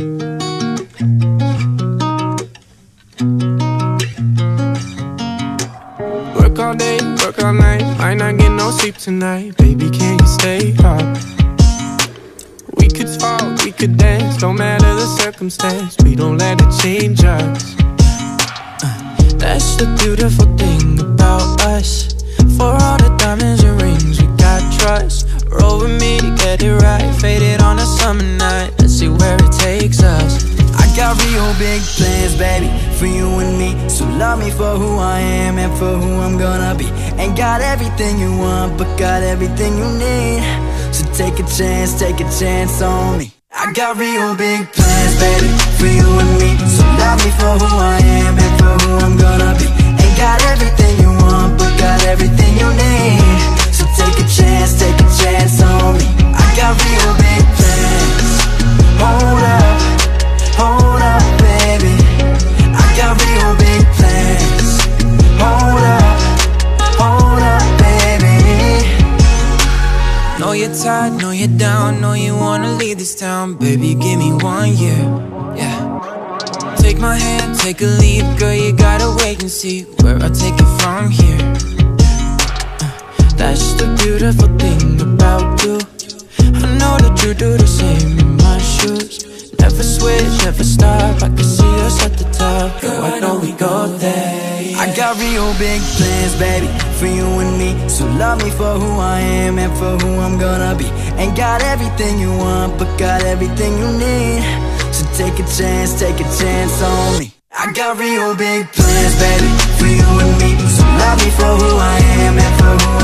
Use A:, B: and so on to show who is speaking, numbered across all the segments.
A: Work all day, work all night, might not get no sleep tonight. Baby, can you stay up? We could talk, we could dance, don't matter the circumstance. We don't let it change us.
B: Uh, that's the beautiful thing about us. For all the diamonds and rings, we got trust. Roll with me, get it right. Faded on a summer night. See where it takes us.
C: I got real big plans, baby, for you and me. So love me for who I am and for who I'm gonna be. Ain't got everything you want, but got everything you need. So take a chance, take a chance on me. I got real big plans, baby, for you and me. So love me for who I am
B: you're tired, know you're down, know you wanna leave this town. Baby, give me one year. Yeah. Take my hand, take a leap, girl. You gotta wait and see where I take it from here. That's the beautiful thing about you. I know that you do the same in my shoes. Never switch, never stop. I can see us at the top. Girl, I know we go there.
C: I got real big plans, baby, for you and me. So love me for who I am and for who I'm gonna be. Ain't got everything you want, but got everything you need. So take a chance, take a chance on me. I got real big plans, baby, for you and me. So love me for who I am and for who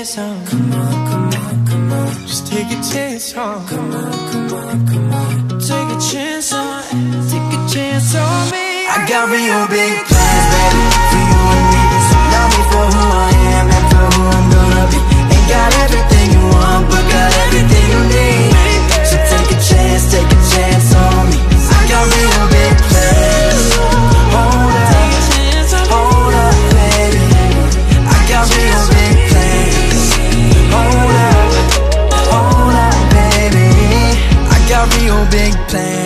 C: chance on.
B: Come on, come on, come on.
A: Just take a chance, on.
B: Come on, come on, come on. Take a chance on. Take a chance on me.
C: I got real big plans. plan